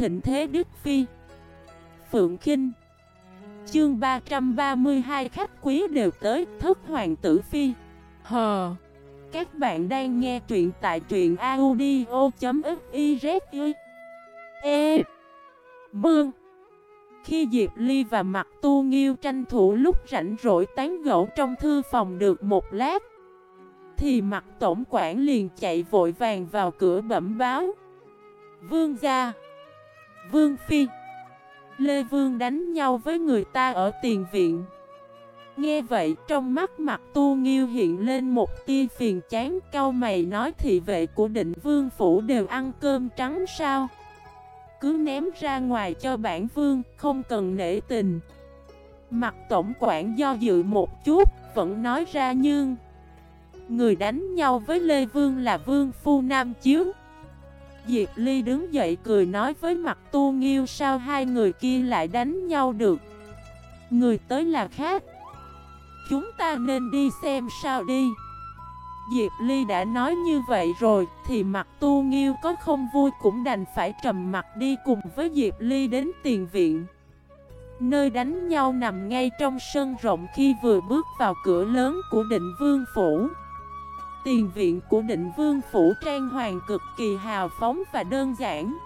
thịnh thế Đức Phi. Phượng Kinh. Chương 332 khách quý đều tới, Thất Hoàng tử Phi. Hờ. Các bạn đang nghe truyện tại truyện audio.xyz E. Bương Khi Diệp Ly và Mặt Tu Nghiêu tranh thủ lúc rảnh rỗi tán gẫu trong thư phòng được một lát, Thì mặt tổng quản liền chạy vội vàng vào cửa bẩm báo. Vương gia Vương Phi. Lê Vương đánh nhau với người ta ở tiền viện. Nghe vậy, trong mắt mặt tu nghiêu hiện lên một tia phiền chán Cao mày nói, thị vệ của định vương phủ đều ăn cơm trắng sao? Cứ ném ra ngoài cho bản vương, không cần nể tình. Mặt tổng quản do dự một chút, vẫn nói ra nhưng Người đánh nhau với Lê Vương là Vương Phu Nam Chiếu. Diệp Ly đứng dậy cười nói với mặt tu nghiêu sao hai người kia lại đánh nhau được? Người tới là khác. Chúng ta nên đi xem sao đi. Diệp Ly đã nói như vậy rồi Thì mặt tu nghiêu có không vui cũng đành phải trầm mặt đi cùng với Diệp Ly đến tiền viện. Nơi đánh nhau nằm ngay trong sân rộng khi vừa bước vào cửa lớn của định vương phủ. Tiền viện của định vương phủ trang hoàng cực kỳ hào phóng và đơn giản.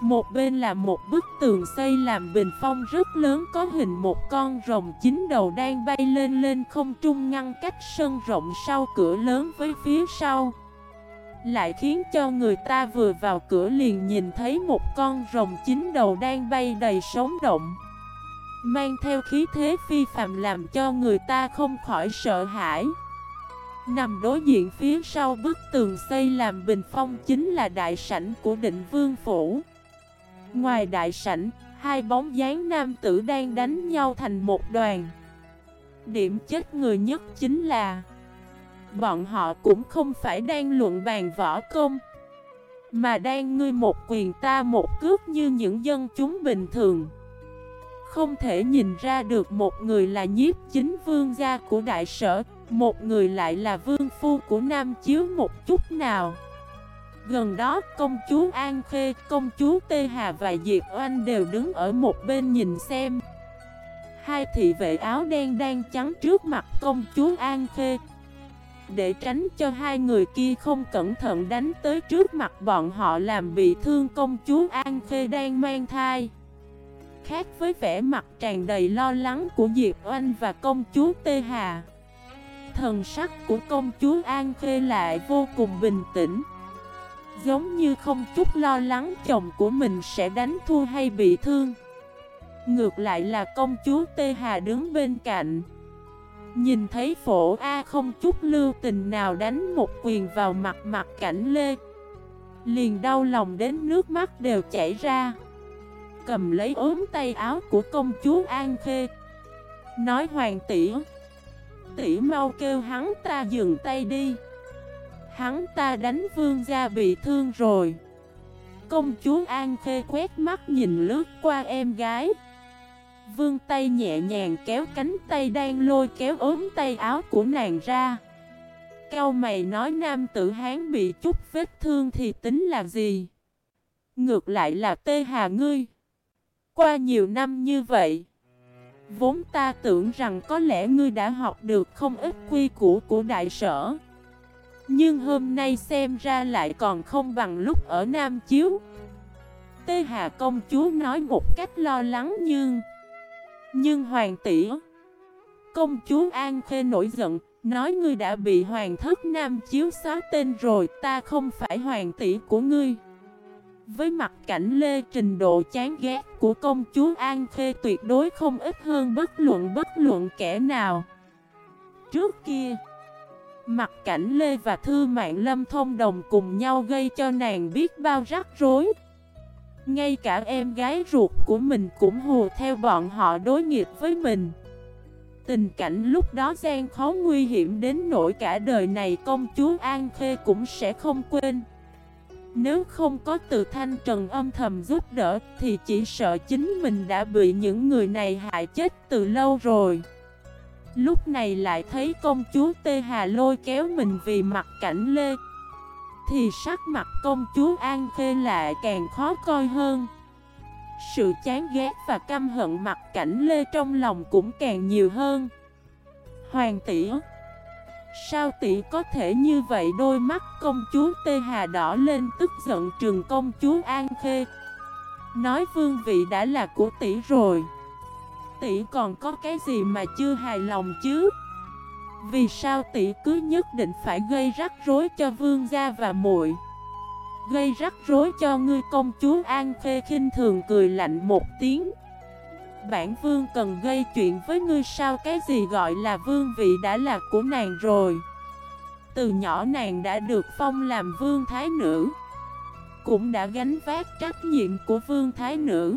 Một bên là một bức tường xây làm bình phong rất lớn, có hình một con rồng chín đầu đang bay lên lên không trung ngăn cách sân rộng sau cửa lớn với phía sau. Lại khiến cho người ta vừa vào cửa liền nhìn thấy một con rồng chín đầu đang bay đầy sống động. Mang theo khí thế phi phạm làm cho người ta không khỏi sợ hãi. Nằm đối diện phía sau bức tường xây làm bình phong chính là đại sảnh của định vương phủ. Ngoài đại sảnh, hai bóng dáng nam tử đang đánh nhau thành một đoàn. Điểm chết người nhất chính là Bọn họ cũng không phải đang luận bàn võ công Mà đang ngươi một quyền ta một cước như những dân chúng bình thường. Không thể nhìn ra được một người là nhiếp chính vương gia của đại sở một người lại là vương phu của Nam Chiếu một chút nào. Gần đó công chúa An Khê, công chúa Tê Hà và Diệp Oanh đều đứng ở một bên nhìn xem. Hai thị vệ áo đen đang chắn trước mặt công chúa An Khê. Để tránh cho hai người kia không cẩn thận đánh tới trước mặt bọn họ làm bị thương công chúa An Khê đang mang thai. Khác với vẻ mặt tràn đầy lo lắng của Diệp Oanh và công chúa Tê Hà. Thần sắc của công chúa An Khê lại vô cùng bình tĩnh. Giống như không chút lo lắng chồng của mình sẽ đánh thua hay bị thương. Ngược lại là công chúa Tê Hà đứng bên cạnh. Nhìn thấy phổ A không chút lưu tình nào đánh một quyền vào mặt mặt cảnh Lê, Liền đau lòng đến nước mắt đều chảy ra. Cầm lấy ốm tay áo của công chúa An Khê, Nói, hoàng tỷ tỷ mau kêu hắn ta dừng tay đi. Hắn ta đánh vương gia bị thương rồi. Công chúa An Khê quét mắt nhìn lướt qua em gái. Vương tay nhẹ nhàng kéo cánh tay đang lôi kéo ốm tay áo của nàng ra. Cao mày nói nam tử hán bị chút vết thương thì tính là gì? Ngược lại là tê hà ngươi. Qua nhiều năm như vậy Vốn ta tưởng rằng có lẽ ngươi đã học được không ít quy củ của đại sở. Nhưng hôm nay xem ra lại còn không bằng lúc ở Nam Chiếu. Tê Hà công chúa nói một cách lo lắng nhưng Nhưng hoàng tỷ Công chúa An Khê nổi giận, Nói ngươi đã bị hoàng thất Nam Chiếu xóa tên rồi, Ta không phải hoàng tỷ của ngươi với mặt cảnh lê trình độ chán ghét của công chúa An Khê tuyệt đối không ít hơn bất luận bất luận kẻ nào. Trước kia, mặt cảnh lê và thư mạng lâm thông đồng cùng nhau gây cho nàng biết bao rắc rối. Ngay cả em gái ruột của mình cũng hù theo bọn họ đối nghịch với mình. Tình cảnh lúc đó gian khó nguy hiểm đến nỗi cả đời này công chúa An Khê cũng sẽ không quên. Nếu không có từ thanh trần âm thầm giúp đỡ, Thì chỉ sợ chính mình đã bị những người này hại chết từ lâu rồi. Lúc này lại thấy công chúa Tê Hà lôi kéo mình vì mặt cảnh lê. Thì sắc mặt công chúa An Khê lại càng khó coi hơn. Sự chán ghét và căm hận mặt cảnh lê trong lòng cũng càng nhiều hơn. Hoàng tỷ Sao tỷ có thể như vậy? Đôi mắt công chúa Tê Hà đỏ lên, tức giận trường công chúa An Khê. Nói vương vị đã là của tỷ rồi. Tỷ còn có cái gì mà chưa hài lòng chứ? Vì sao tỷ cứ nhất định phải gây rắc rối cho vương gia và muội? Gây rắc rối cho ngươi công chúa An Khê khinh thường cười lạnh một tiếng. Bản vương cần gây chuyện với ngươi sao? Cái gì gọi là vương vị đã là của nàng rồi? Từ nhỏ nàng đã được phong làm vương thái nữ, Cũng đã gánh vác trách nhiệm của vương thái nữ.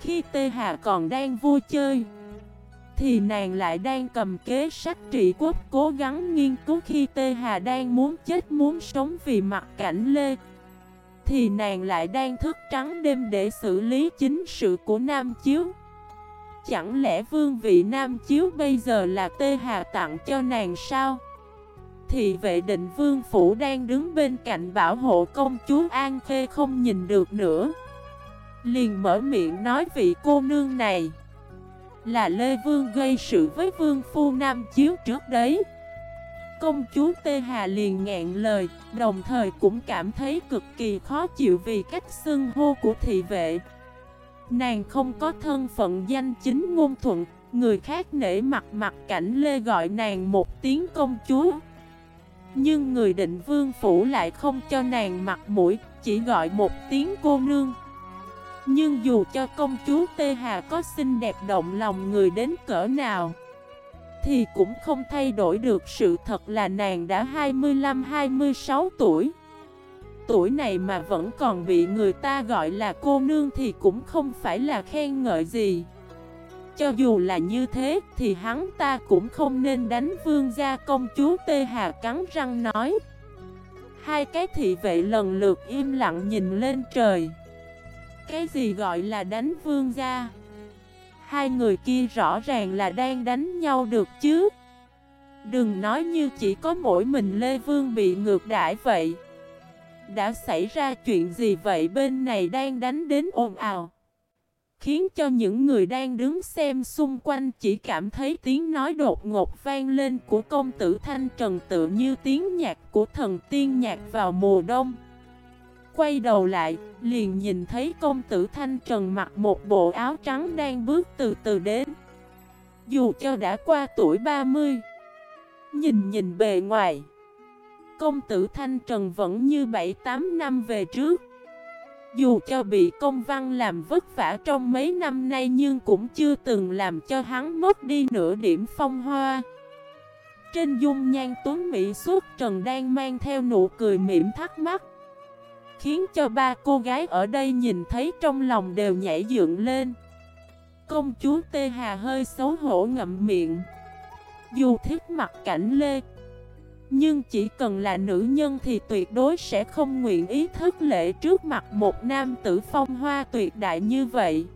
Khi Tê Hà còn đang vui chơi, Thì nàng lại đang cầm kế sách trị quốc, cố gắng nghiên cứu. Khi Tê Hà đang muốn chết, muốn sống vì mặt cảnh Lê, Thì nàng lại đang thức trắng đêm để xử lý chính sự của Nam Chiếu. Chẳng lẽ vương vị Nam Chiếu bây giờ là Tê Hà tặng cho nàng sao? Thì vệ định vương phủ đang đứng bên cạnh bảo hộ công chúa An Khê không nhìn được nữa. Liền mở miệng nói vị cô nương này Là Lê Vương gây sự với vương phu Nam Chiếu trước đấy. Công chúa Tê Hà liền ngẹn lời, Đồng thời cũng cảm thấy cực kỳ khó chịu vì cách xưng hô của thị vệ. Nàng không có thân phận danh chính ngôn thuận, Người khác nể mặt mặt cảnh Lê gọi nàng một tiếng công chúa. Nhưng người định vương phủ lại không cho nàng mặt mũi, Chỉ gọi một tiếng cô nương. Nhưng dù cho công chúa Tê Hà có xinh đẹp động lòng người đến cỡ nào, Thì cũng không thay đổi được sự thật là nàng đã 25-26 tuổi tuổi này mà vẫn còn bị người ta gọi là cô nương thì cũng không phải là khen ngợi gì. Cho dù là như thế thì hắn ta cũng không nên đánh vương gia công chúa Tê Hà cắn răng nói. Hai cái thị vệ lần lượt im lặng nhìn lên trời. Cái gì gọi là đánh vương gia? Hai người kia rõ ràng là đang đánh nhau được chứ? Đừng nói như chỉ có mỗi mình Lê Vương bị ngược đãi vậy đã xảy ra chuyện gì vậy? Bên này đang đánh đến ồn ào. Khiến cho những người đang đứng xem xung quanh chỉ cảm thấy tiếng nói đột ngột vang lên của công tử Thanh Trần tự như tiếng nhạc của thần tiên nhạc vào mùa đông. Quay đầu lại, liền nhìn thấy công tử Thanh Trần mặc một bộ áo trắng đang bước từ từ đến. Dù cho đã qua tuổi 30 Nhìn nhìn bề ngoài công tử Thanh Trần vẫn như 7-8 năm về trước. Dù cho bị công văn làm vất vả trong mấy năm nay nhưng cũng chưa từng làm cho hắn mất đi nửa điểm phong hoa. Trên dung nhan tuấn Mỹ suốt Trần đang mang theo nụ cười mỉm thắc mắc, Khiến cho ba cô gái ở đây nhìn thấy trong lòng đều nhảy dựng lên. Công chúa Tê Hà hơi xấu hổ ngậm miệng. Dù thích mặt cảnh lê nhưng chỉ cần là nữ nhân thì tuyệt đối sẽ không nguyện ý thức lễ trước mặt một nam tử phong hoa tuyệt đại như vậy.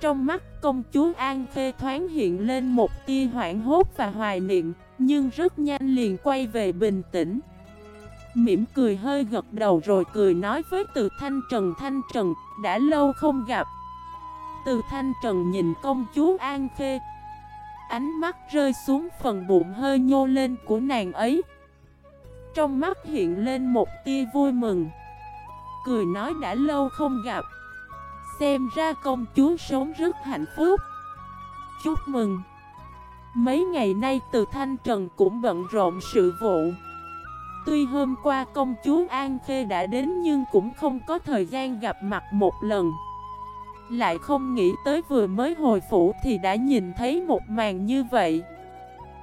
Trong mắt công chúa An Khê thoáng hiện lên một tia hoảng hốt và hoài niệm, Nhưng rất nhanh liền quay về bình tĩnh. Mỉm cười hơi gật đầu rồi cười nói với từ Thanh Trần Thanh Trần, Đã lâu không gặp. Từ Thanh Trần nhìn công chúa An Khê Ánh mắt rơi xuống phần bụng hơi nhô lên của nàng ấy. Trong mắt hiện lên một tia vui mừng. Cười nói đã lâu không gặp. Xem ra công chúa sống rất hạnh phúc. Chúc mừng. Mấy ngày nay từ Thanh Trần cũng bận rộn sự vụ. Tuy hôm qua công chúa An Khê đã đến nhưng cũng không có thời gian gặp mặt một lần lại không nghĩ tới vừa mới hồi phủ thì đã nhìn thấy một màn như vậy.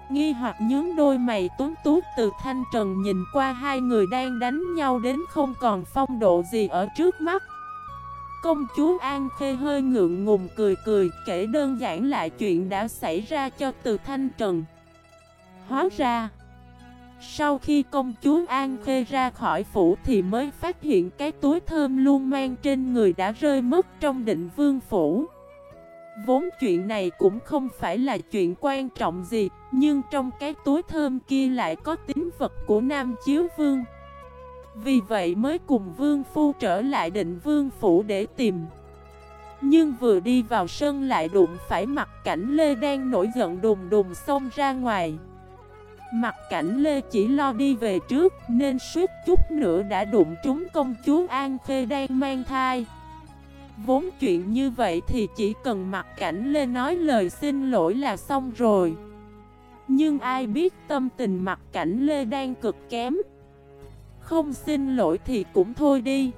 Nghi hoặc nhướng đôi mày tuấn tút từ thanh trần nhìn qua hai người đang đánh nhau đến không còn phong độ gì ở trước mắt. Công chúa An Khê hơi ngượng ngùng cười cười, kể đơn giản lại chuyện đã xảy ra cho từ thanh trần. Hóa ra sau khi công chúa An Khê ra khỏi phủ thì mới phát hiện cái túi thơm luôn mang trên người đã rơi mất trong định vương phủ. Vốn chuyện này cũng không phải là chuyện quan trọng gì, nhưng trong cái túi thơm kia lại có tính vật của Nam Chiếu Vương. Vì vậy mới cùng Vương Phu trở lại định Vương Phủ để tìm. Nhưng vừa đi vào sân lại đụng phải mặt cảnh Lê đang nổi giận đùng đùng xông ra ngoài Mặt cảnh Lê chỉ lo đi về trước, Nên suýt chút nữa đã đụng trúng công chúa An Khê đang mang thai. Vốn chuyện như vậy thì chỉ cần mặt cảnh Lê nói lời xin lỗi là xong rồi. Nhưng ai biết tâm tình mặt cảnh Lê đang cực kém. Không xin lỗi thì cũng thôi đi.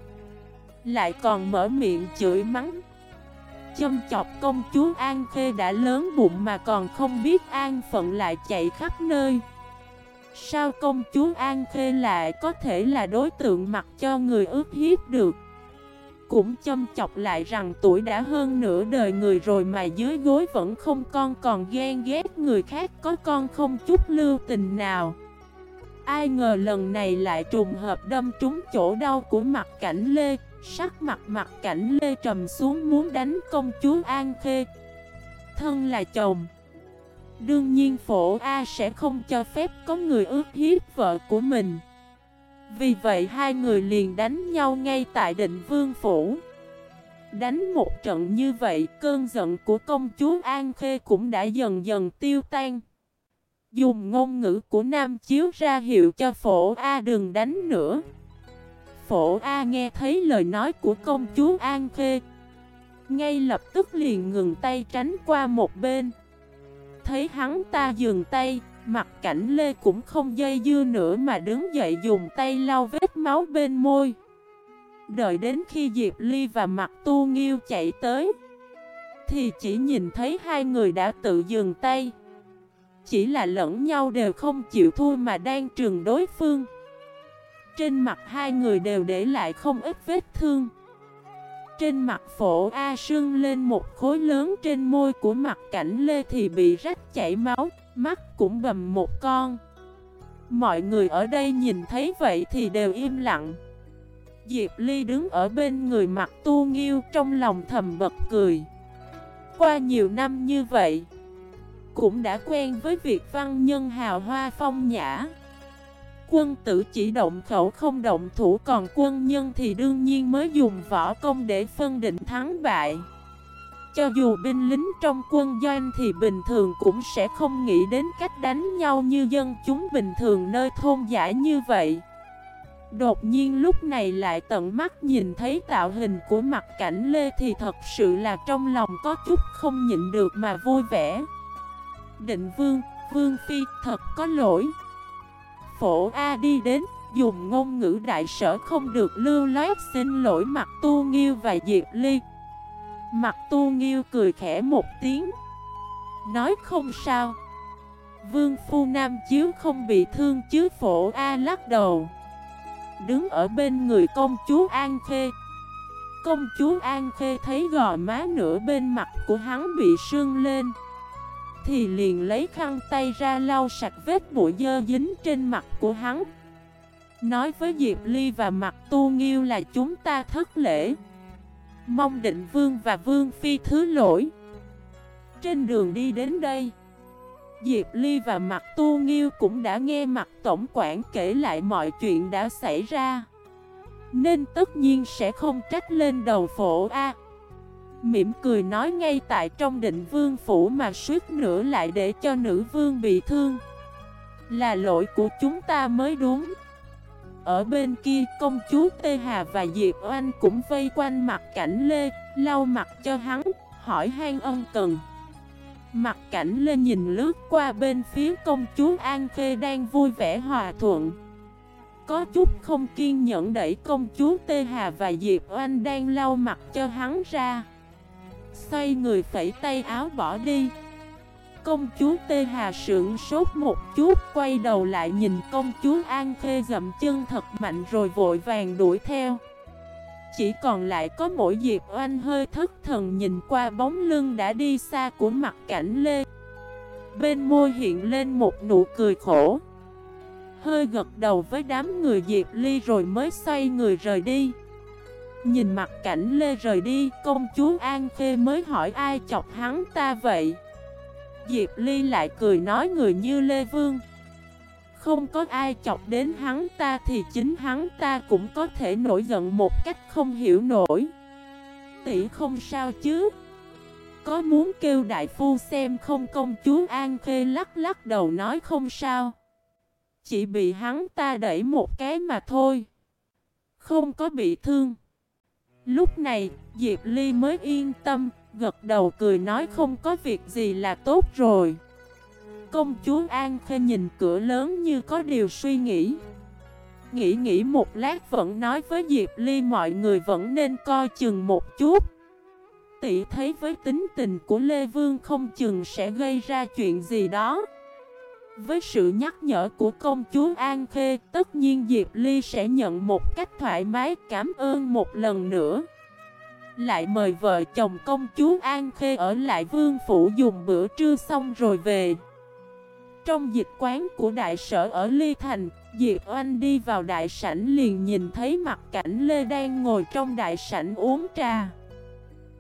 Lại còn mở miệng chửi mắng. Châm chọc công chúa An Khê đã lớn bụng mà còn không biết an phận lại chạy khắp nơi. Sao công chúa An Khê lại có thể là đối tượng mặc cho người ước hiếp được? Cũng châm chọc lại rằng tuổi đã hơn nửa đời người rồi mà dưới gối vẫn không con, còn ghen ghét người khác có con không chút lưu tình nào. Ai ngờ lần này lại trùng hợp đâm trúng chỗ đau của mặt cảnh Lê, Sắc mặt mặt cảnh Lê trầm xuống muốn đánh công chúa An Khê. Thân là chồng Đương nhiên phổ A sẽ không cho phép có người ước hiếp vợ của mình. Vì vậy hai người liền đánh nhau ngay tại định vương phủ. Đánh một trận như vậy, cơn giận của công chúa An Khê cũng đã dần dần tiêu tan. Dùng ngôn ngữ của Nam Chiếu ra hiệu cho phổ A đừng đánh nữa. Phổ A nghe thấy lời nói của công chúa An Khê, Ngay lập tức liền ngừng tay tránh qua một bên. Thấy hắn ta dừng tay, Mặt cảnh Lê cũng không dây dưa nữa mà đứng dậy dùng tay lau vết máu bên môi. Đợi đến khi Diệp Ly và mặt tu nghiêu chạy tới, Thì chỉ nhìn thấy hai người đã tự dừng tay. Chỉ là lẫn nhau đều không chịu thua mà đang trường đối phương. Trên mặt hai người đều để lại không ít vết thương. Trên mặt phổ A sưng lên một khối lớn trên môi của mặt cảnh Lê thì bị rách chảy máu, Mắt cũng bầm một con. Mọi người ở đây nhìn thấy vậy thì đều im lặng. Diệp Ly đứng ở bên người mặt tu nghiêu trong lòng thầm bật cười. Qua nhiều năm như vậy, Cũng đã quen với việc văn nhân hào hoa phong nhã. Quân tử chỉ động khẩu không động thủ còn quân nhân thì đương nhiên mới dùng võ công để phân định thắng bại. Cho dù binh lính trong quân doanh thì bình thường cũng sẽ không nghĩ đến cách đánh nhau như dân chúng bình thường nơi thôn giải như vậy. Đột nhiên lúc này lại tận mắt nhìn thấy tạo hình của mặt cảnh Lê thì thật sự là trong lòng có chút không nhịn được mà vui vẻ. Định vương, vương phi thật có lỗi. Phổ A đi đến, dùng ngôn ngữ đại sở không được lưu loát xin lỗi mặt tu nghiêu và Diệp Ly. Mặt tu nghiêu cười khẽ một tiếng. Nói không sao. Vương Phu Nam Chiếu không bị thương chứ phổ A lắc đầu. Đứng ở bên người công chúa An Khê. Công chúa An Khê thấy gò má nửa bên mặt của hắn bị sưng lên thì liền lấy khăn tay ra lau sạch vết bụi dơ dính trên mặt của hắn. Nói với Diệp Ly và mặt tu nghiêu là chúng ta thất lễ. Mong định vương và vương phi thứ lỗi. Trên đường đi đến đây, Diệp Ly và mặt tu nghiêu cũng đã nghe mặt tổng quản kể lại mọi chuyện đã xảy ra. Nên tất nhiên sẽ không trách lên đầu phổ A. Mỉm cười nói ngay tại trong định vương phủ mà suýt nữa lại để cho nữ vương bị thương. Là lỗi của chúng ta mới đúng. Ở bên kia công chúa Tê Hà và Diệp Oanh cũng vây quanh mặt cảnh Lê Lau mặt cho hắn, hỏi han ân cần. Mặt cảnh Lê nhìn lướt qua bên phía công chúa An Khê đang vui vẻ hòa thuận. Có chút không kiên nhẫn đẩy công chúa Tê Hà và Diệp Oanh đang lau mặt cho hắn ra. Xoay người phẩy tay áo bỏ đi. Công chúa Tê Hà sưởng sốt một chút, Quay đầu lại nhìn công chúa An Khê dậm chân thật mạnh rồi vội vàng đuổi theo. Chỉ còn lại có mỗi Diệp Oanh hơi thất thần nhìn qua bóng lưng đã đi xa của mặt cảnh Lê. Bên môi hiện lên một nụ cười khổ. Hơi gật đầu với đám người Diệp Ly rồi mới xoay người rời đi. Nhìn mặt cảnh Lê rời đi, công chúa An Khê mới hỏi ai chọc hắn ta vậy. Diệp Ly lại cười nói người như Lê Vương. Không có ai chọc đến hắn ta thì chính hắn ta cũng có thể nổi giận một cách không hiểu nổi. Tỷ không sao chứ Có muốn kêu đại phu xem không công chúa An Khê lắc lắc đầu nói không sao Chỉ bị hắn ta đẩy một cái mà thôi Không có bị thương Lúc này, Diệp Ly mới yên tâm, Gật đầu cười nói không có việc gì là tốt rồi. Công chúa An Khê nhìn cửa lớn như có điều suy nghĩ. Nghĩ nghĩ một lát vẫn nói với Diệp Ly mọi người vẫn nên coi chừng một chút. Tỷ thấy với tính tình của Lê Vương không chừng sẽ gây ra chuyện gì đó. Với sự nhắc nhở của công chúa An Khê, Tất nhiên Diệp Ly sẽ nhận một cách thoải mái, cảm ơn một lần nữa. Lại mời vợ chồng công chúa An Khê ở lại vương phủ dùng bữa trưa xong rồi về. Trong dịch quán của đại sở ở Ly Thành, Diệp Oanh đi vào đại sảnh liền nhìn thấy mặt cảnh Lê đang ngồi trong đại sảnh uống trà.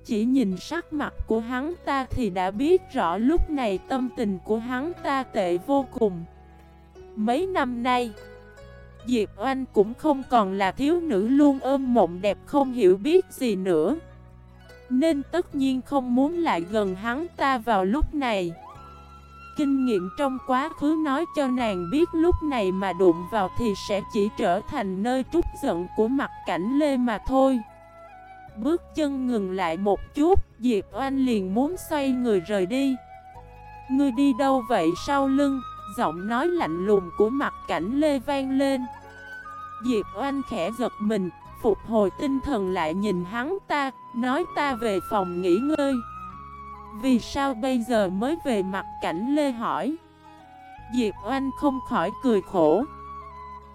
Chỉ nhìn sắc mặt của hắn ta thì đã biết rõ lúc này tâm tình của hắn ta tệ vô cùng. Mấy năm nay, Diệp Oanh cũng không còn là thiếu nữ luôn ôm mộng đẹp không hiểu biết gì nữa. Nên tất nhiên không muốn lại gần hắn ta vào lúc này. Kinh nghiệm trong quá khứ nói cho nàng biết lúc này mà đụng vào thì sẽ chỉ trở thành nơi trút giận của mặt cảnh Lê mà thôi. Bước chân ngừng lại một chút, Diệp Oanh liền muốn xoay người rời đi. Ngươi đi đâu vậy sau lưng, giọng nói lạnh lùng của mặt cảnh Lê vang lên. Diệp Oanh khẽ giật mình, phục hồi tinh thần lại nhìn hắn ta, nói ta về phòng nghỉ ngơi. Vì sao bây giờ mới về mặt cảnh Lê hỏi Diệp Oanh không khỏi cười khổ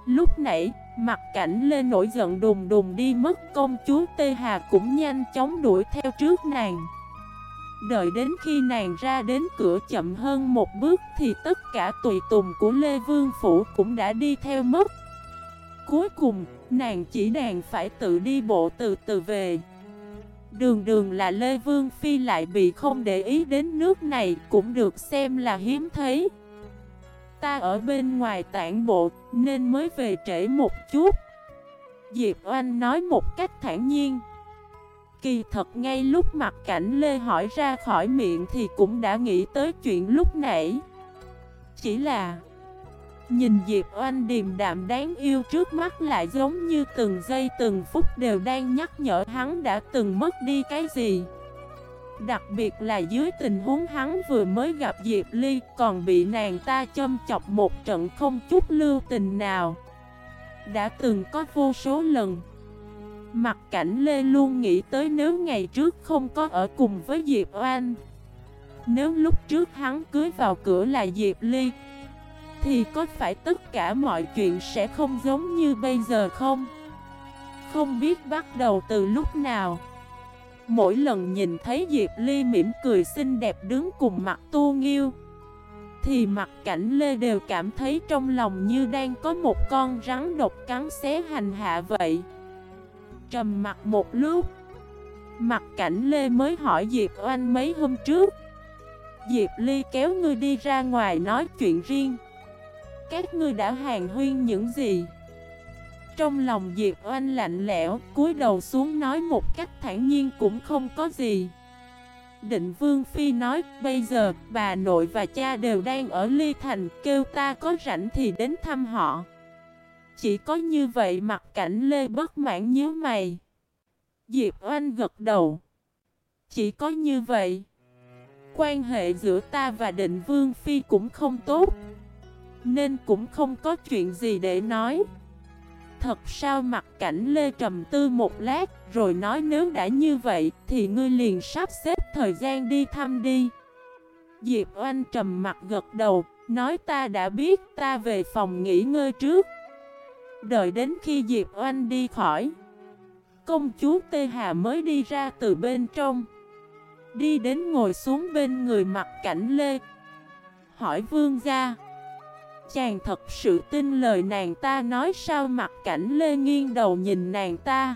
Lúc nãy, mặt cảnh Lê nổi giận đùng đùng đi mất công chúa Tê Hà cũng nhanh chóng đuổi theo trước nàng. Đợi đến khi nàng ra đến cửa chậm hơn một bước thì tất cả tùy tùng của Lê Vương Phủ cũng đã đi theo mất. Cuối cùng, nàng chỉ đàn phải tự đi bộ từ từ về. Đường đường là Lê Vương Phi lại bị không để ý đến nước này cũng được xem là hiếm thấy. Ta ở bên ngoài tản bộ, nên mới về trễ một chút. Diệp Oanh nói một cách thản nhiên. Kỳ thật ngay lúc mặt cảnh Lê hỏi ra khỏi miệng thì cũng đã nghĩ tới chuyện lúc nãy. Chỉ là Nhìn Diệp Oanh điềm đạm đáng yêu trước mắt lại giống như từng giây từng phút đều đang nhắc nhở hắn đã từng mất đi cái gì. Đặc biệt là dưới tình huống hắn vừa mới gặp Diệp Ly còn bị nàng ta châm chọc một trận không chút lưu tình nào. Đã từng có vô số lần. Mặt cảnh Lê luôn nghĩ tới nếu ngày trước không có ở cùng với Diệp Oanh. Nếu lúc trước hắn cưới vào cửa là Diệp Ly, thì có phải tất cả mọi chuyện sẽ không giống như bây giờ không? Không biết bắt đầu từ lúc nào. Mỗi lần nhìn thấy Diệp Ly mỉm cười xinh đẹp đứng cùng mặt tu nghiêu, Thì mặt cảnh Lê đều cảm thấy trong lòng như đang có một con rắn độc cắn xé hành hạ vậy. Trầm mặt một lúc, Mặt cảnh Lê mới hỏi Diệp Oanh mấy hôm trước. Diệp Ly kéo ngươi đi ra ngoài nói chuyện riêng. Các ngươi đã hàng huyên những gì? Trong lòng Diệp Oanh lạnh lẽo, cúi đầu xuống nói một cách thản nhiên cũng không có gì. Định Vương Phi nói, bây giờ bà nội và cha đều đang ở Ly Thành, kêu ta có rảnh thì đến thăm họ. Chỉ có như vậy mặt cảnh Lê bất mãn nhớ mày. Diệp Oanh gật đầu. Chỉ có như vậy. Quan hệ giữa ta và định Vương Phi cũng không tốt. Nên cũng không có chuyện gì để nói Thật sao mặt cảnh Lê trầm tư một lát, Rồi nói nếu đã như vậy Thì ngươi liền sắp xếp thời gian đi thăm đi. Diệp Oanh trầm mặt gật đầu, Nói ta đã biết, ta về phòng nghỉ ngơi trước. Đợi đến khi Diệp Oanh đi khỏi, Công chúa Tê Hà mới đi ra từ bên trong. Đi đến ngồi xuống bên người mặt cảnh Lê, Hỏi vương gia Chàng thật sự tin lời nàng ta nói sao mặt cảnh Lê nghiêng đầu nhìn nàng ta.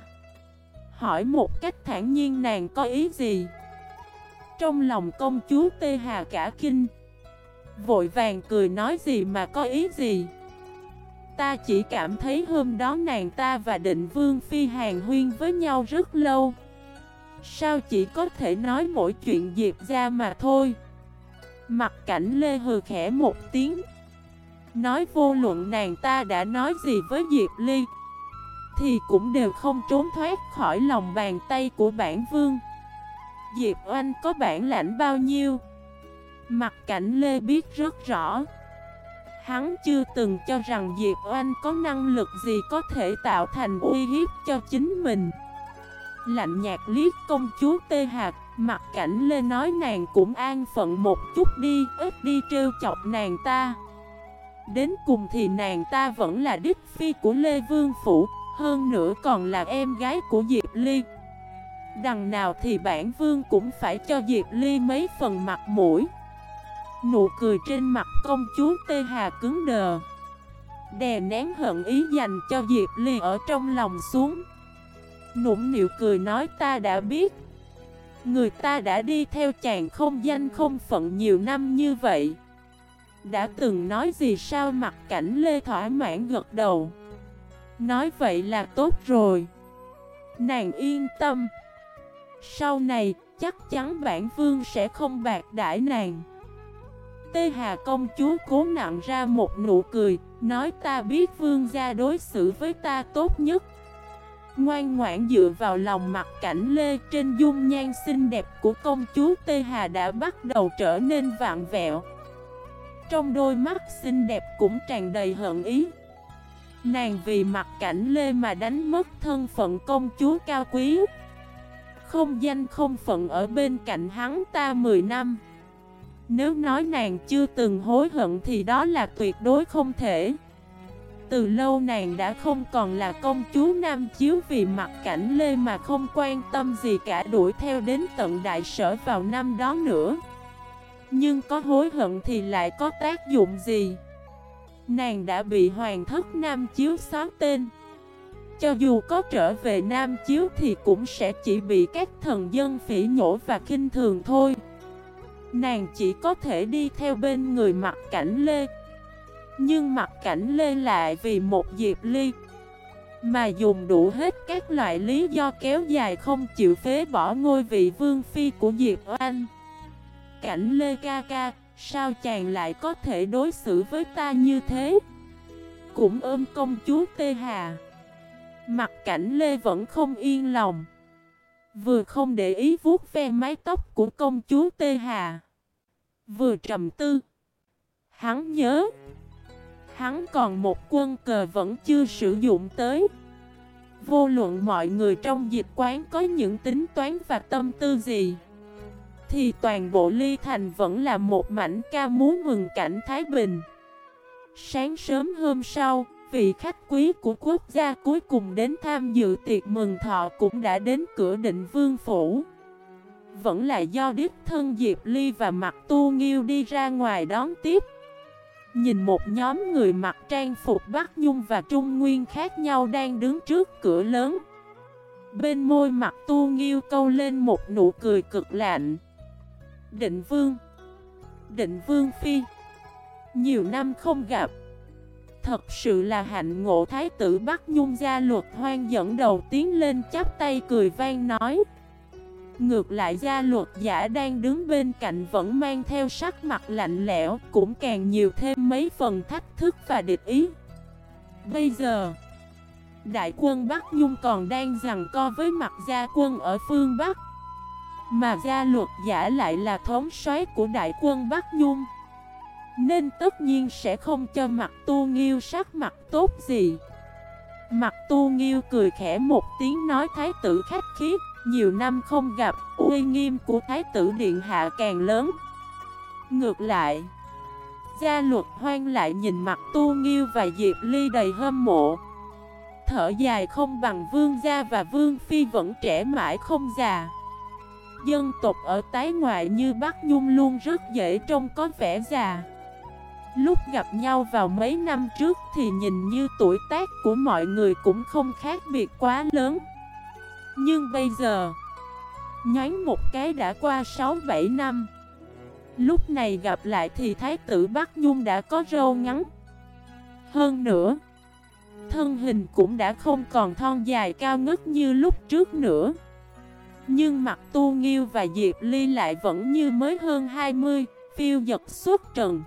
Hỏi một cách thản nhiên nàng có ý gì? Trong lòng công chúa Tê Hà cả kinh. Vội vàng cười nói gì mà có ý gì? Ta chỉ cảm thấy hôm đó nàng ta và định vương phi hàng huyên với nhau rất lâu. Sao chỉ có thể nói mỗi chuyện Diệp ra mà thôi? Mặt cảnh Lê hừ khẽ một tiếng. Nói vô luận nàng ta đã nói gì với Diệp Ly, Thì cũng đều không trốn thoát khỏi lòng bàn tay của bản vương. Diệp Oanh có bản lãnh bao nhiêu? Mặt cảnh Lê biết rất rõ. Hắn chưa từng cho rằng Diệp Oanh có năng lực gì có thể tạo thành uy hiếp cho chính mình. Lạnh nhạt liếc công chúa Tê Hạc, Mặt cảnh Lê nói nàng cũng an phận một chút đi, Ít đi trêu chọc nàng ta. Đến cùng thì nàng ta vẫn là đích phi của Lê Vương Phủ, Hơn nữa còn là em gái của Diệp Ly. Đằng nào thì bản vương cũng phải cho Diệp Ly mấy phần mặt mũi. Nụ cười trên mặt công chúa Tê Hà cứng đờ. Đè nén hận ý dành cho Diệp Ly ở trong lòng xuống. Nũng nịu cười nói ta đã biết. Người ta đã đi theo chàng không danh không phận nhiều năm như vậy. Đã từng nói gì sao mặt cảnh Lê thỏa mãn gật đầu. Nói vậy là tốt rồi. Nàng yên tâm. Sau này, chắc chắn bản vương sẽ không bạc đãi nàng. Tê Hà công chúa cố nặng ra một nụ cười, Nói ta biết vương gia đối xử với ta tốt nhất. Ngoan ngoãn dựa vào lòng mặt cảnh lê trên dung nhan xinh đẹp của công chúa Tê Hà đã bắt đầu trở nên vạn vẹo. Trong đôi mắt xinh đẹp cũng tràn đầy hận ý. Nàng vì mặt cảnh lê mà đánh mất thân phận công chúa cao quý. Không danh không phận ở bên cạnh hắn ta 10 năm. Nếu nói nàng chưa từng hối hận thì đó là tuyệt đối không thể. Từ lâu nàng đã không còn là công chúa Nam Chiếu vì mặt cảnh Lê mà không quan tâm gì cả đuổi theo đến tận đại sở vào năm đó nữa. Nhưng có hối hận thì lại có tác dụng gì? Nàng đã bị hoàng thất Nam Chiếu xóa tên. Cho dù có trở về Nam Chiếu thì cũng sẽ chỉ bị các thần dân phỉ nhổ và kinh thường thôi. Nàng chỉ có thể đi theo bên người mặt cảnh Lê nhưng mặt cảnh lê lại vì một Diệp Ly, Mà dùng đủ hết các loại lý do kéo dài không chịu phế bỏ ngôi vị vương phi của Diệp anh. Cảnh lê ca ca, sao chàng lại có thể đối xử với ta như thế? Cũng ôm công chúa Tê Hà. Mặt cảnh lê vẫn không yên lòng. Vừa không để ý vuốt ve mái tóc của công chúa Tê Hà. Vừa trầm tư. Hắn nhớ. Hắn còn một quân cờ vẫn chưa sử dụng tới. Vô luận mọi người trong dịch quán có những tính toán và tâm tư gì thì toàn bộ ly thành vẫn là một mảnh ca múa mừng cảnh Thái Bình. Sáng sớm hôm sau, vị khách quý của quốc gia cuối cùng đến tham dự tiệc mừng thọ cũng đã đến cửa định vương phủ. Vẫn là do đích thân Diệp Ly và Mặt Tu Nghiêu đi ra ngoài đón tiếp. Nhìn một nhóm người mặc trang phục Bắc Nhung và Trung Nguyên khác nhau đang đứng trước cửa lớn. Bên môi mặt tu nghiêu câu lên một nụ cười cực lạnh. Định Vương. Định Vương Phi. Nhiều năm không gặp. Thật sự là hạnh ngộ Thái tử Bắc Nhung gia luật hoang dẫn đầu tiến lên chắp tay cười vang nói. Ngược lại gia luật giả đang đứng bên cạnh vẫn mang theo sắc mặt lạnh lẽo, Cũng càng nhiều thêm mấy phần thách thức và địch ý. Bây giờ, Đại quân Bắc Nhung còn đang giằng co với mặt gia quân ở phương Bắc. Mà gia luật giả lại là thống soái của đại quân Bắc Nhung. Nên tất nhiên sẽ không cho mặt tu nghiêu sắc mặt tốt gì. Mặt tu nghiêu cười khẽ một tiếng nói thái tử khách khiết nhiều năm không gặp, uy nghiêm của Thái tử Điện Hạ càng lớn. Ngược lại Gia luật hoang lại nhìn mặt Tu Nghiêu và Diệp Ly đầy hâm mộ. Thở dài không bằng vương gia và vương phi vẫn trẻ mãi không già. Dân tộc ở tái ngoại như Bắc Nhung luôn rất dễ trông có vẻ già. Lúc gặp nhau vào mấy năm trước thì nhìn như tuổi tác của mọi người cũng không khác biệt quá lớn. Nhưng bây giờ Nhánh một cái đã qua 6-7 năm. Lúc này gặp lại thì Thái tử Bắc Nhung đã có râu ngắn. Hơn nữa, Thân hình cũng đã không còn thon dài cao ngất như lúc trước nữa. Nhưng mặt tu nghiêu và Diệp Ly lại vẫn như mới hơn 20, phiêu giật suốt trần.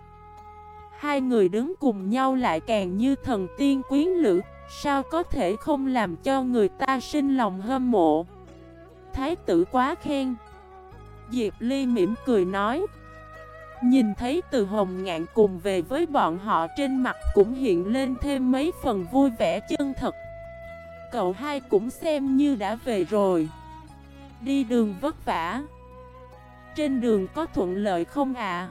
Hai người đứng cùng nhau lại càng như thần tiên quyến lữ, sao có thể không làm cho người ta sinh lòng hâm mộ. Thái tử quá khen. Diệp Ly mỉm cười nói. Nhìn thấy từ hồng ngạn cùng về với bọn họ trên mặt cũng hiện lên thêm mấy phần vui vẻ chân thật. Cậu hai cũng xem như đã về rồi. Đi đường vất vả. Trên đường có thuận lợi không ạ? À?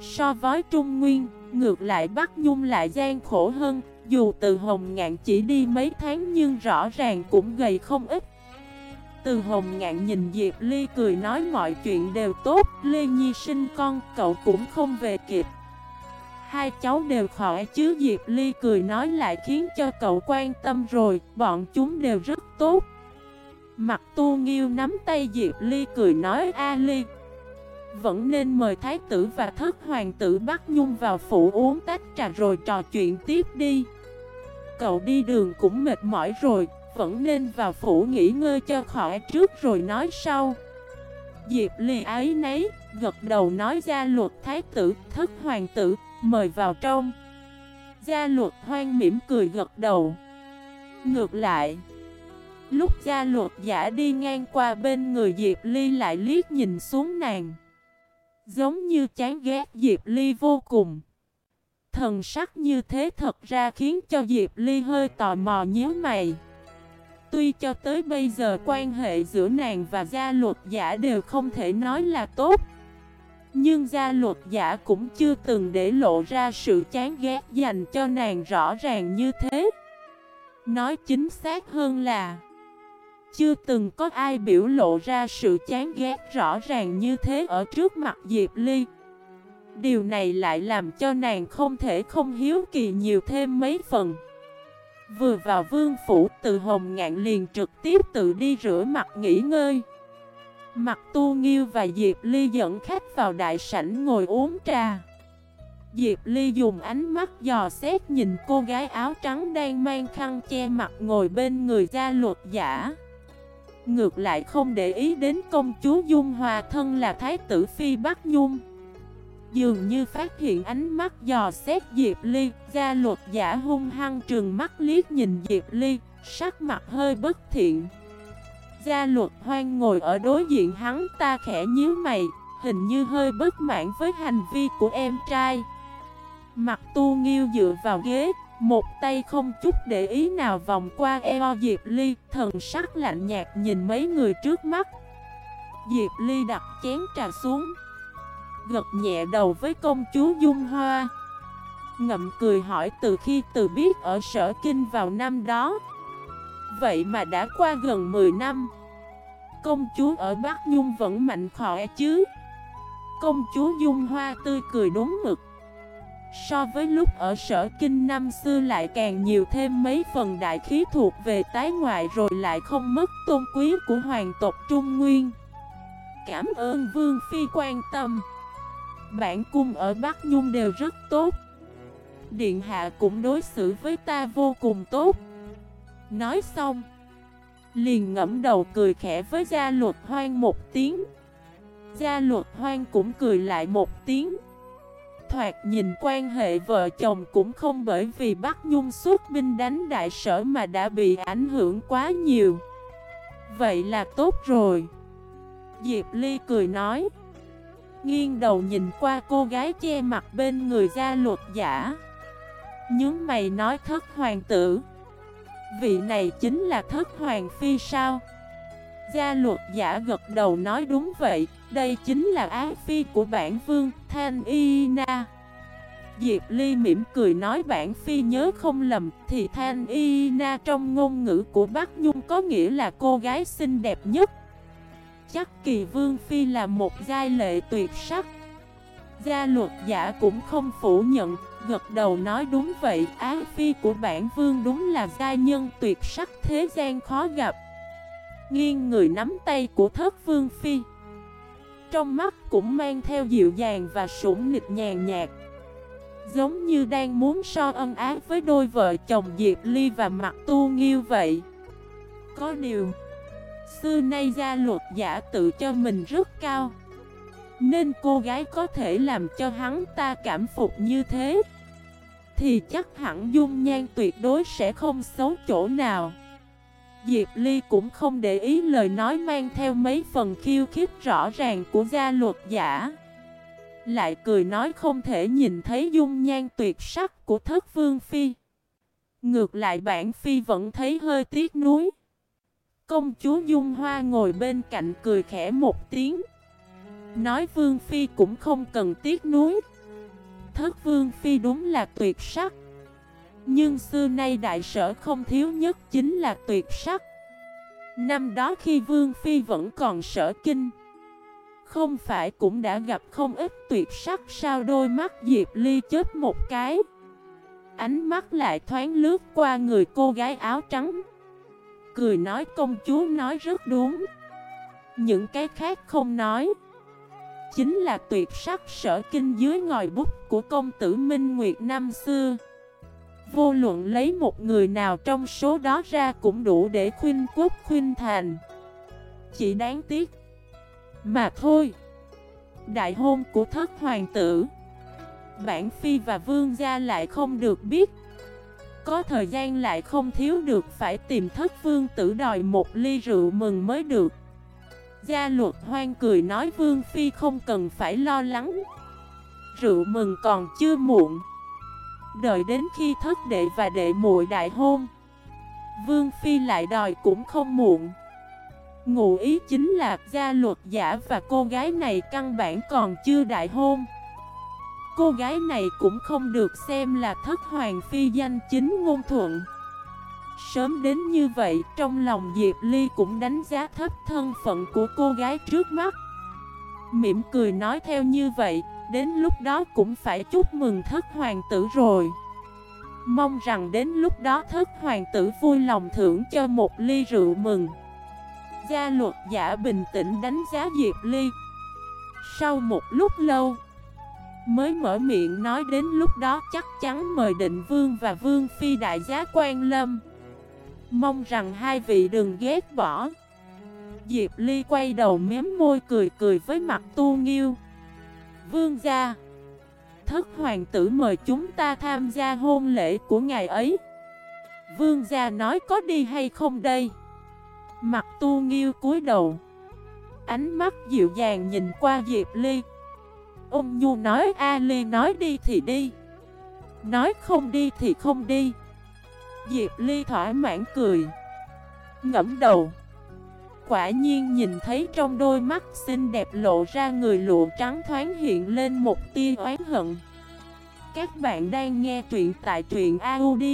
So với Trung Nguyên, ngược lại Bắc Nhung lại gian khổ hơn, dù từ Hồng Ngạn chỉ đi mấy tháng nhưng rõ ràng cũng gầy không ít. Từ Hồng Ngạn nhìn Diệp Ly cười nói mọi chuyện đều tốt, Lê Nhi sinh con, cậu cũng không về kịp. Hai cháu đều khỏi chứ Diệp Ly cười nói lại khiến cho cậu quan tâm rồi, bọn chúng đều rất tốt. Mặt tu nghiêu nắm tay Diệp Ly cười nói, A Ly, vẫn nên mời thái tử và thất hoàng tử Bắc Nhung vào phủ uống tách trà rồi trò chuyện tiếp đi. Cậu đi đường cũng mệt mỏi rồi, Vẫn nên vào phủ nghỉ ngơi cho khỏi trước rồi nói sau. Diệp Ly ấy nấy Gật đầu nói ra luật thái tử, Thất hoàng tử, Mời vào trong. Gia luật hoang mỉm cười gật đầu. Ngược lại Lúc gia luật giả đi ngang qua bên người Diệp Ly lại liếc nhìn xuống nàng Giống như chán ghét Diệp Ly vô cùng. Thần sắc như thế thật ra khiến cho Diệp Ly hơi tò mò nhớ mày. Tuy cho tới bây giờ quan hệ giữa nàng và gia luật giả đều không thể nói là tốt, Nhưng gia luật giả cũng chưa từng để lộ ra sự chán ghét dành cho nàng rõ ràng như thế Nói chính xác hơn là chưa từng có ai biểu lộ ra sự chán ghét rõ ràng như thế ở trước mặt Diệp Ly. Điều này lại làm cho nàng không thể không hiếu kỳ nhiều thêm mấy phần. Vừa vào vương phủ, từ hồng ngạn liền trực tiếp tự đi rửa mặt nghỉ ngơi. Mặt tu nghiêu và Diệp Ly dẫn khách vào đại sảnh ngồi uống trà. Diệp Ly dùng ánh mắt dò xét nhìn cô gái áo trắng đang mang khăn che mặt ngồi bên người gia luật giả. Ngược lại không để ý đến công chúa Dung Hòa thân là Thái tử Phi Bắc Nhung. Dường như phát hiện ánh mắt dò xét Diệp Ly Gia luật giả hung hăng trừng mắt liếc nhìn Diệp Ly, Sắc mặt hơi bất thiện. Gia luật hoang ngồi ở đối diện hắn ta khẽ nhíu mày, Hình như hơi bất mãn với hành vi của em trai. Mặt tu nghiêu dựa vào ghế một tay không chút để ý nào vòng qua eo Diệp Ly, Thần sắc lạnh nhạt nhìn mấy người trước mắt. Diệp Ly đặt chén trà xuống, Gật nhẹ đầu với công chúa Dung Hoa. Ngậm cười hỏi từ khi từ biết ở sở kinh vào năm đó. Vậy mà đã qua gần 10 năm. Công chúa ở Bắc Nhung vẫn mạnh khỏe chứ? Công chúa Dung Hoa tươi cười đúng mực. So với lúc ở sở kinh năm xưa lại càng nhiều thêm mấy phần đại khí thuộc về tái ngoại rồi lại không mất tôn quý của hoàng tộc Trung Nguyên. Cảm ơn Vương Phi quan tâm. Bản cung ở Bắc Nhung đều rất tốt. Điện hạ cũng đối xử với ta vô cùng tốt. Nói xong, liền ngẫm đầu cười khẽ với gia luật hoang một tiếng. Gia luật hoang cũng cười lại một tiếng thoạt nhìn quan hệ vợ chồng cũng không bởi vì Bắc Nhung xuất binh đánh đại sở mà đã bị ảnh hưởng quá nhiều. Vậy là tốt rồi. Diệp Ly cười nói. Nghiêng đầu nhìn qua cô gái che mặt bên người gia luật giả. Nhưng mày nói thất hoàng tử. Vị này chính là thất hoàng phi sao? Gia luật giả gật đầu nói đúng vậy, đây chính là ái phi của bản vương, Thanh Y Na. Diệp Ly mỉm cười nói bản phi nhớ không lầm, thì Thanh Y Na trong ngôn ngữ của Bắc Nhung có nghĩa là cô gái xinh đẹp nhất. Chắc kỳ vương phi là một giai lệ tuyệt sắc. Gia luật giả cũng không phủ nhận, gật đầu nói đúng vậy, ái phi của bản vương đúng là giai nhân tuyệt sắc thế gian khó gặp. Nghiêng người nắm tay của thất vương phi. Trong mắt cũng mang theo dịu dàng và sủng nịch nhàn nhạt. Giống như đang muốn so ân ái với đôi vợ chồng Diệp Ly và Mặt Tu Nghiêu vậy. Có điều, Xưa nay gia luật giả tự cho mình rất cao. Nên cô gái có thể làm cho hắn ta cảm phục như thế, Thì chắc hẳn dung nhan tuyệt đối sẽ không xấu chỗ nào. Diệp Ly cũng không để ý lời nói mang theo mấy phần khiêu khích rõ ràng của gia luật giả. Lại cười nói không thể nhìn thấy dung nhan tuyệt sắc của thất vương phi. Ngược lại bản phi vẫn thấy hơi tiếc nuối. Công chúa Dung Hoa ngồi bên cạnh cười khẽ một tiếng. Nói Vương Phi cũng không cần tiếc nuối. Thất Vương Phi đúng là tuyệt sắc. Nhưng xưa nay đại sở không thiếu nhất chính là tuyệt sắc. Năm đó khi Vương Phi vẫn còn sở kinh, Không phải cũng đã gặp không ít tuyệt sắc sao đôi mắt Diệp Ly chết một cái. Ánh mắt lại thoáng lướt qua người cô gái áo trắng. Cười nói công chúa nói rất đúng. Những cái khác không nói. Chính là tuyệt sắc sở kinh dưới ngòi bút của công tử Minh Nguyệt năm xưa. Vô luận lấy một người nào trong số đó ra cũng đủ để khuyên quốc khuyên thành. Chỉ đáng tiếc Mà thôi. Đại hôn của thất hoàng tử, Bản phi và vương gia lại không được biết. Có thời gian lại không thiếu được phải tìm thất vương tử đòi một ly rượu mừng mới được. Gia luật hoang cười nói vương phi không cần phải lo lắng. Rượu mừng còn chưa muộn. Đợi đến khi thất đệ và đệ muội đại hôn Vương phi lại đòi cũng không muộn. Ngụ ý chính là gia luật giả và cô gái này căn bản còn chưa đại hôn. Cô gái này cũng không được xem là thất hoàng phi danh chính ngôn thuận. Sớm đến như vậy, trong lòng Diệp Ly cũng đánh giá thấp thân phận của cô gái trước mắt. Mỉm cười nói theo như vậy, đến lúc đó cũng phải chúc mừng thất hoàng tử rồi. Mong rằng đến lúc đó thất hoàng tử vui lòng thưởng cho một ly rượu mừng. Gia luật giả bình tĩnh đánh giá Diệp Ly. Sau một lúc lâu, Mới mở miệng nói đến lúc đó chắc chắn mời định vương và vương phi đại giá quan lâm. Mong rằng hai vị đừng ghét bỏ. Diệp Ly quay đầu mém môi cười cười với mặt tu nghiêu. Vương gia. Thất hoàng tử mời chúng ta tham gia hôn lễ của ngày ấy. Vương gia nói có đi hay không đây? Mặt tu nghiêu cúi đầu. Ánh mắt dịu dàng nhìn qua Diệp Ly. Ông Nhu nói Ali nói đi thì đi. Nói không đi thì không đi. Diệp Ly thỏa mãn cười. Ngẫm đầu. Quả nhiên nhìn thấy trong đôi mắt xinh đẹp lộ ra người lụa trắng thoáng hiện lên một tia oán hận. Các bạn đang nghe truyện tại truyện audio.fif